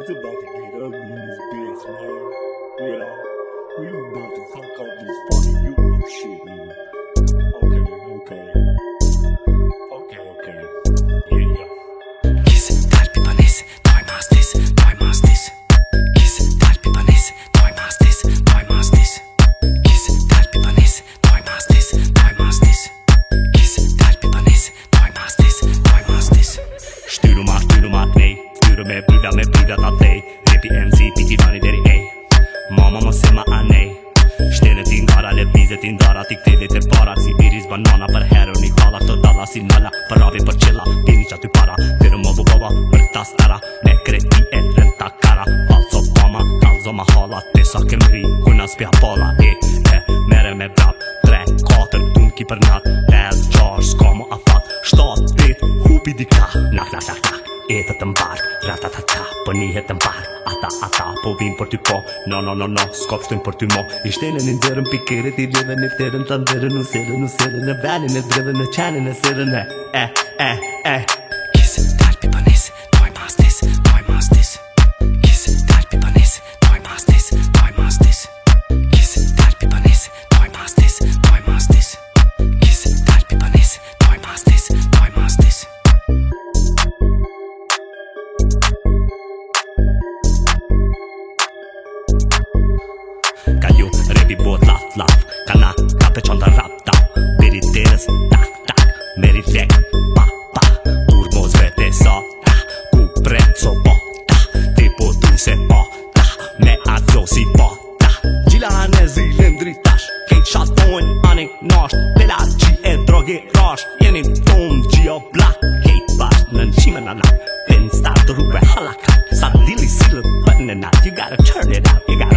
It's about to get ugly in this bitch, man. Yeah. We about to fuck up this fucking YouTube shit, nej Styr med bida med bida ta tej. Repi MC, piki vani deri ej. Mama mos e ma a nej Shtene ti ngara, levizet i ndara Ti ktelit e para, si biris banana Për herën i kalla, këto dalla si nëlla Për ravi për qilla, pini që aty para. Tërë më bubova, për ta stara Me kreti e renta kara. Falco pama, kalzo ma hala. Tesa kem ri, kuna spja pola. E, e, mere me vrap Tre, katër, tun ki për nat. Pes, qash, s'ka mu afat. Shtat, pet, hupi dika Etët të mbark, ratatata Po nihet të mbark, ata, ata Po vim për ty po, no, no, no, no Skop shtojnë për ty mo. I shtenë në ndërën pikirit I lidhe në tërën të ndërën Në sirën, në sirën Në venin, në drëdhën, në qenin, në sirën E, e, e, e Ka ju repi bot laf laf Kana ka pe qonda rap tap Beri teres tak tak. Meri pa pa. Turbo zvete sa ta. Ku prezzo po ta. Ti po tu se po ta. Me ato si po ta. Gjila në zilindri tash. Kejt shatojnë anin nasht Lela qi e drogi rash Jeni gjio blak Kejt bash në start të halakat Sa dili You gotta turn it out You gotta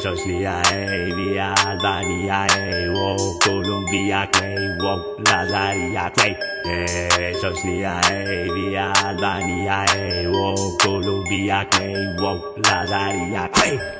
Hey, Sosnia, hey, via Albania, hey, wow, Colombia, clay, wow, Lazaria, clay. Hey, Sosnia, hey, via Albania, hey, Colombia, clay, wow, Lazaria, clay. Kiss kalbi banes,